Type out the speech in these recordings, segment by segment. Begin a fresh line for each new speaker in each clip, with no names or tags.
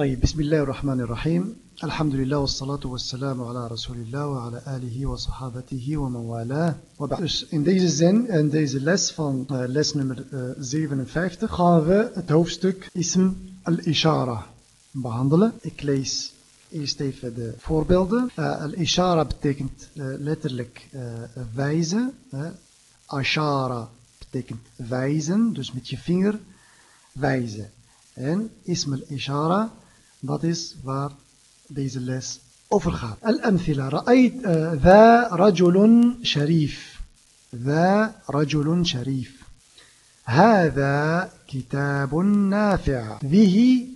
طيب بسم الله الرحمن الرحيم الحمد لله والصلاة والسلام على رسول الله وعلى آله وصحابته ومن والاه وبعد. Dus in deze zin en deze les van uh, les nummer uh, 57 gaan we het hoofdstuk Ism al-Ishara behandelen. Ik lees eerst even de voorbeelden. Uh, al-Ishara betekent letterlijk wijzen. Ashara betekent wijzen, dus met je vinger wijzen. En اسم الإشارة Dat is waar deze les over gaat. الأمثلة. رأيت ذا رجل شريف. ذا رجل شريف. هذا كتاب نافع. ذه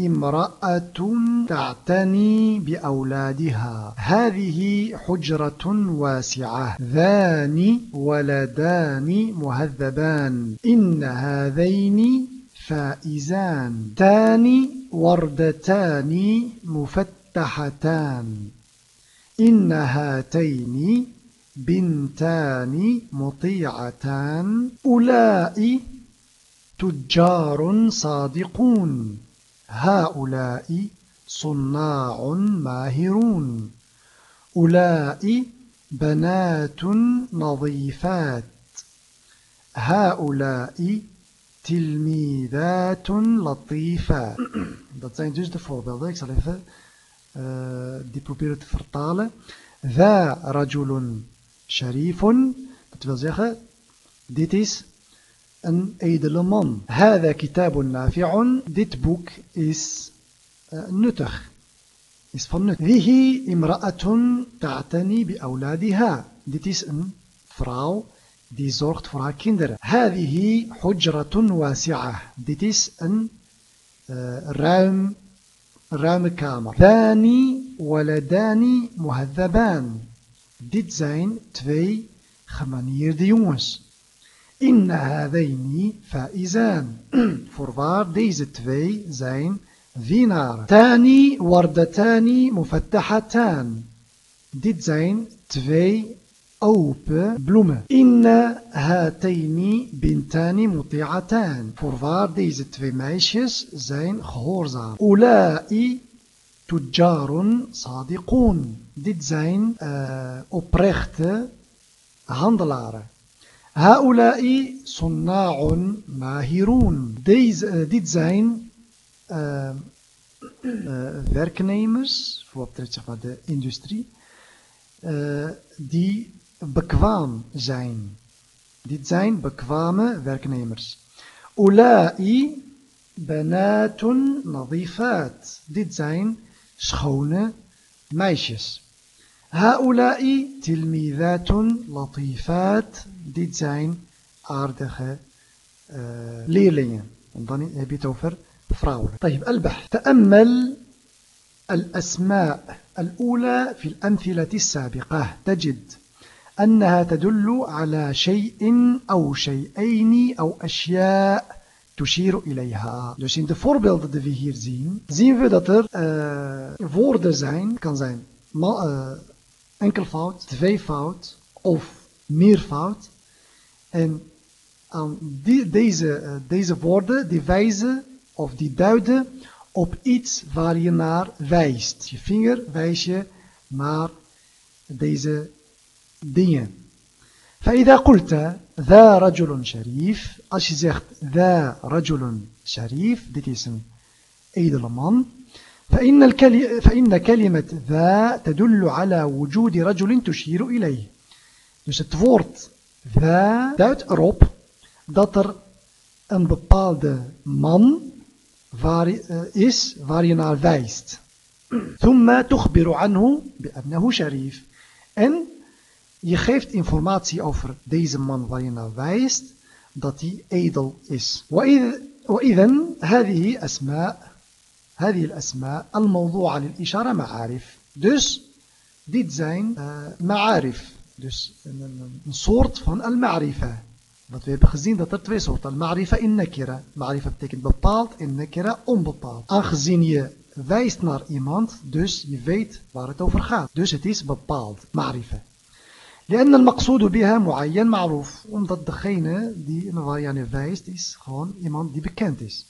امرأة تعتني بأولادها هذه حجرة واسعة ذان ولدان مهذبان إن هذين فائزان تاني وردتان مفتحتان. إن هاتين بنتان مطيعتان. أولئك تجار صادقون. هؤلاء صناع ماهرون. أولئك بنات نظيفات. هؤلاء tilmidatun latifa. Dat zijn dus de voorbeelden. Ik zal even uh, die proberen te vertalen. Tha rajulun sharifun. Dat wil zeggen, dit is een edele man. Hada kitabun nafi'un. Dit boek is uh, nuttig. Is van nut. Wihi imra'atun ta'tani bi awladiha. Dit is een vrouw die zorgt voor haar kinderen. Hadihi hujratun wasi'ah. Dit is een uh, ruim, ruime kamer. Dani waladani muhadhaban. Dit zijn twee gemanierde jongens. Inna hadaini faizan. Voorwaar deze twee zijn winaren. Tani wardatani mufattahatan. Dit zijn twee open bloemen. Inna hataini bintani muti'atan. Voorwaar deze twee meisjes zijn gehoorzaam. Ulai tujjarun sadiqun. Dit zijn uh, oprechte handelaren. Haulai sunna'un mahirun. Deze, uh, dit zijn uh, werknemers, voor wat betreft zeg maar, de industrie, die bekwaam zijn. Dit zijn bekwame werknemers. Ulai banatun nadifat. Dit zijn schone meisjes. Haulai tilmidatun latifat. Dit zijn aardige uh, leerlingen. En dan heb je het over vrouwen. طيب البحث تأمل الأسماء الأولى في السابقة تجد أنها تدل على شيء أو شيئين أو أشياء تشير إليها. Dus in de voorbeelden die we hier zien, zien we dat er uh, woorden zijn, kan zijn uh, enkelvoud, tweevoud of meervoud. En aan die, deze, uh, deze woorden die wijzen of die duiden op iets waar je naar wijst. Je vinger wijs je naar deze die. فإذا قلت ذا رجل شريف als je zegt ذا رجل شريف dit is een edele man فإن, فإن كلمة ذا تدل على وجود رجل تشير إليه. دوش التفورت ذا دوت أروب دطر أن ببالد من واري إس وارينال ثم تخبر عنه بأنه شريف أن Je geeft informatie over deze man waar je naar wijst, dat hij edel is. وإذا هذه أسماء هذه الأسماء الموضوعة للإشارة معارف. Dus dit zijn uh, ma'arif. Dus een, een, een soort van al-ma'rifa. Want we hebben gezien dat er twee soorten. Al-ma'rifa in nakira. Ma'rifa betekent bepaald en nakira onbepaald. Aangezien je wijst naar iemand, dus je weet waar het over gaat. Dus het is bepaald. Ma'rifa. لأن المقصود بها معين معروف. waar je aan wijst is gewoon iemand die bekend is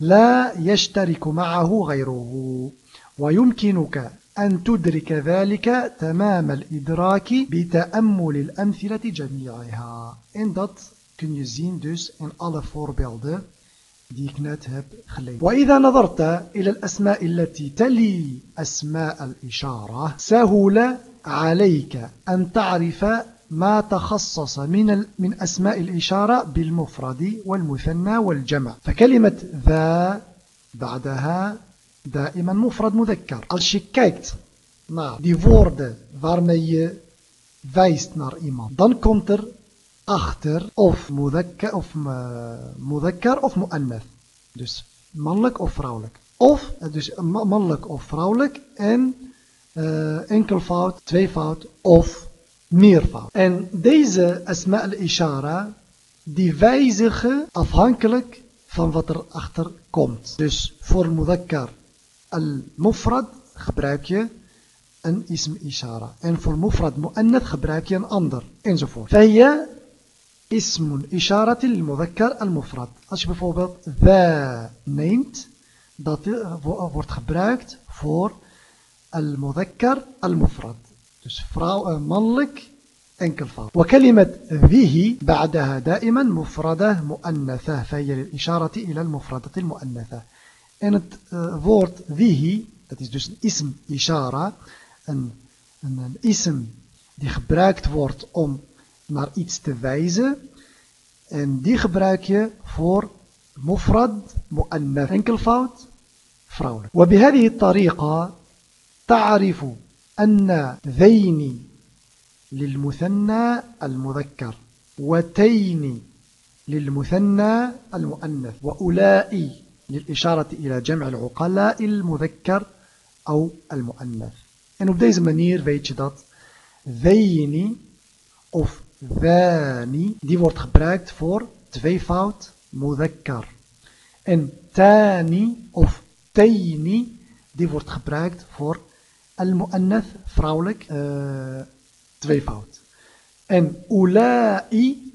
لا يشترك معه غيره. ويمكنك أن تدرك ذلك تمام الإدراك بتأمل الأمثلة جميعها. Dat kun je zien dus in alle voorbeelden die ik net heb gelezen. وإذا نظرت إلى الأسماء التي تلي أسماء الإشارة سهل عليك أن تعرف ما تخصص من من أسماء الإشارة بالمفرد والمثنى والجمع فكلمة ذا بعدها دائما مفرد مذكر als je kijkt naar die woorden waarmee je wijst naar iemand dan komt er achter of مذكر of مذكر of muannath dus mannelijk of vrouwelijk of dus mannelijk of vrouwelijk en Eh, uh, enkelvoud, tweevoud of meervoud. En deze asma al-ishara, die wijzigen afhankelijk van wat er achter komt. Dus voor mudakkar al-mufrad gebruik je een ism ishara. En voor mufrad mu'annad gebruik je een ander, enzovoort. Faya ismun isharatil mudakkar al-mufrad. Als je bijvoorbeeld the neemt, dat eh, wordt gebruikt voor المذكر المفرد. dus vrouwelijk enkelvoud وكلمة ذيه بعدها دائما مفردة مؤنثة فهي للإشارة إلى المفردة المؤنثة. en het woord ذيه هذا dus اسم إشارة een een الاسم die gebruikt wordt om naar iets te wijzen en die voor مفرد مؤنث enkelvoud وبهذه الطريقة تعرف أن ذين للمثنى المذكر وتين للمثنى المؤنث وأولئي للإشارة إلى جمع العقلاء المذكر أو المؤنث manier weet je dat ذيني of ذاني die wordt gebruikt voor tweevoud مذكر. En tani of تيني die wordt gebruikt voor al-mu'annath, vrouwelijk, uh, tweevoud. En ulai,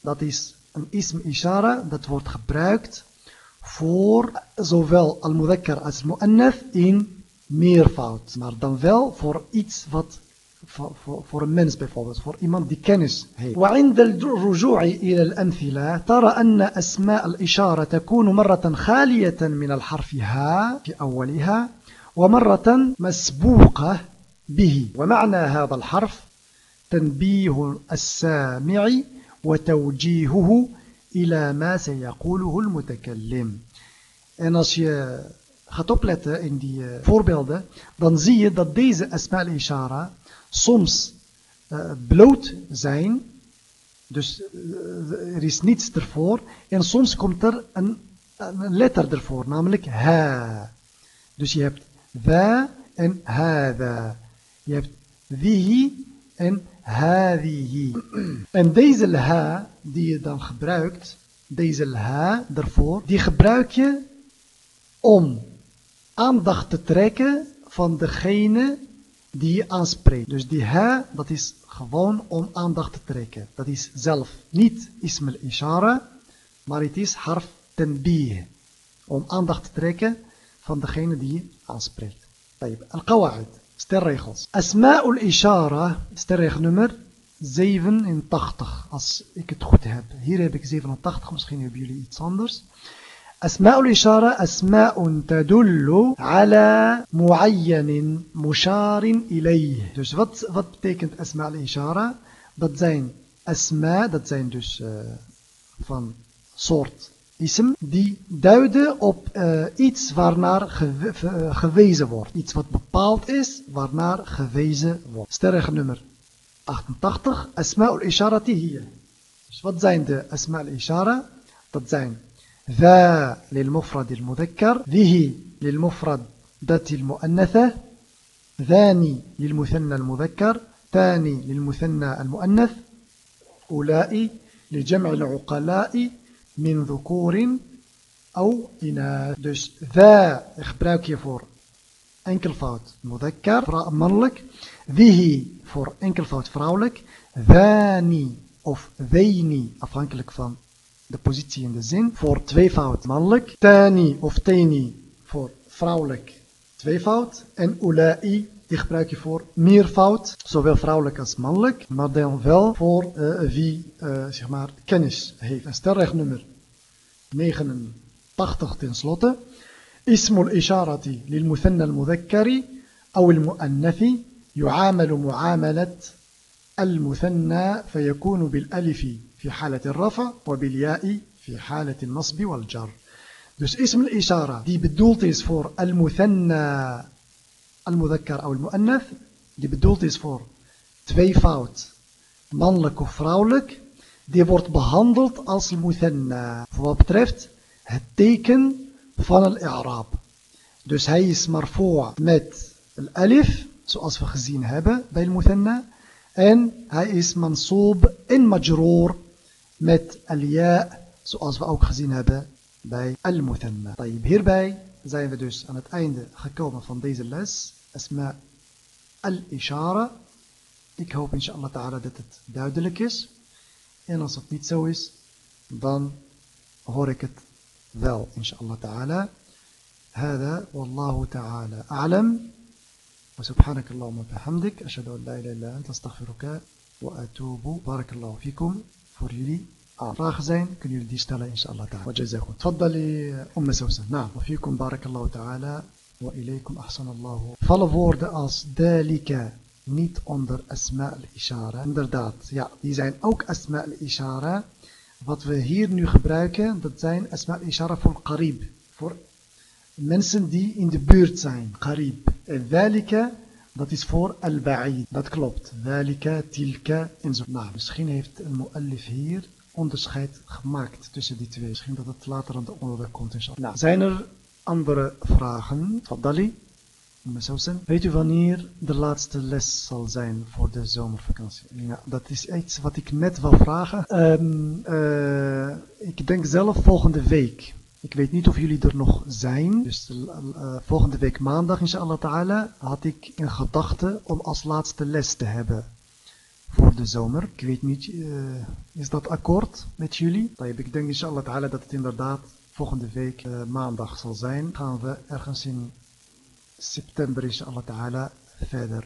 dat is een ism ishara, dat wordt gebruikt voor zowel al-mudakkar als al-mu'annath in meervoud. Maar dan wel voor iets wat voor, voor, voor een mens bijvoorbeeld, voor iemand die kennis heeft. وعند الرجوع إلى الأمثلة ترى أن أسماء الإشارة تكون مرة خالية من الحرف ها في أولها ومرة مسبوقة به ومعنى هذا الحرف تنبيه السامع وتوجيهه إلى ما سيقوله المتكلم En als je gaat opletten in die uh, voorbeelden, dan zie je dat deze asma al-ishara soms uh, bloot zijn, dus uh, er is niets ervoor, en soms komt er een, een letter ervoor, namelijk ha. Dus je hebt ذا en hada. Je hebt wihi en hadihi. En deze ha die je dan gebruikt, deze ha daarvoor, die gebruik je om aandacht te trekken van degene die je aanspreekt. Dus die ha, dat is gewoon om aandacht te trekken. Dat is zelf niet ism al-ishara, maar het is harf tenbih. Om aandacht te trekken van degene die je aanspreekt. طيب القواعد sterregels. أسماء الإشارة sterregel nummer 87 als ik het goed heb. Hier heb ik 87, misschien hebben jullie iets anders. أسماء الإشارة أسماء تدل على معين مشار إليه. Dus wat, wat betekent أسماء الإشارة? Dat zijn أسماء, dat zijn dus uh, van soort ism, die duiden op uh, iets waarnaar ge uh, gewezen wordt. Iets wat bepaald is, waarnaar gewezen wordt. Sterreg nummer 88, Asma'ul Isharati hier. Dus wat zijn de Asma'ul Ishara? Dat zijn ذا للمفرد المذكر ذه للمفرد ذات المؤنثة ذاني للمثنى المذكر ثاني للمثنى المؤنث أولئي لجمع العقلاء min dhukurin au inath. Dus ذا gebruik je voor enkelvoud mudhakkar, mannelijk. Wihi voor enkelvoud vrouwelijk. Dhani of weini, afhankelijk van de positie in de zin. Voor tweevoud mannelijk. Tani of teni voor vrouwelijk tweevoud. En ulai die gebruik je voor meervoud, zowel vrouwelijk als mannelijk, maar dan wel voor uh, wie uh, zeg maar kennis heeft. En stelrechtnummer 89 tenslotte. اسم الإشارة للمثنى المذكر أو المؤنث يعامل معاملة المثنى فيكون بالألف في حالة الرفع وبالياء في حالة النصب والجر. Dus اسم الإشارة die bedoeld is voor المثنى al-mudakkar of al-mu'annath, die bedoeld is voor mannelijk of vrouwelijk, die wordt behandeld als muthanna. Voor wat betreft het teken van al-i'raab. Dus hij is marfoa met al-alif, zoals we gezien hebben bij al-muthanna. En hij is mansoob en majroor met al-ya, zoals we ook gezien hebben bij al-muthanna. Hierbij zijn we dus aan het einde gekomen van deze les. Asma al-ishara. Ik hoop inshallah ta'ala dat het duidelijk is. En als het niet zo is, dan hoor ik het wel inshallah ta'ala. هذا والله تعالى أعلم وسبحانك اللهم وبحمدك أشهد أن لا إله إلا أنت أستغفرك وأتوب بارك الله فيكم voor jullie vragen zijn, kunnen jullie die stellen inshallah ta'ala. وجزاكم تفضلي أم سوسن نعم وفيكم بارك الله تعالى Wa ilaykum ahsanallahu. Vallen woorden als dalika niet onder asma al-ishara? Inderdaad, ja, die zijn ook asma al-ishara. Wat we hier nu gebruiken, dat zijn asma al-ishara voor qarib. Voor mensen die in de buurt zijn, qarib. En dalika, dat is voor al-ba'id. Dat klopt. Dalika, tilka, enzovoort. Nou, misschien heeft een mu'allif hier onderscheid gemaakt tussen die twee. Misschien dat het later aan de onderdeel komt. Nou, zijn er andere vragen? Fadali? Weet u wanneer de laatste les zal zijn voor de zomervakantie? Ja, dat is iets wat ik net wil vragen. Um, uh, ik denk zelf volgende week. Ik weet niet of jullie er nog zijn. Dus uh, volgende week maandag, inshallah ta'ala, had ik in gedachten om als laatste les te hebben voor de zomer. Ik weet niet, uh, is dat akkoord met jullie? Ik denk inshallah ta'ala dat het inderdaad volgende week uh, maandag zal zijn. Gaan we ergens in september inshallah ta'ala verder.